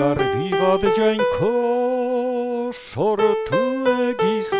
Egar de jain ko sortu egi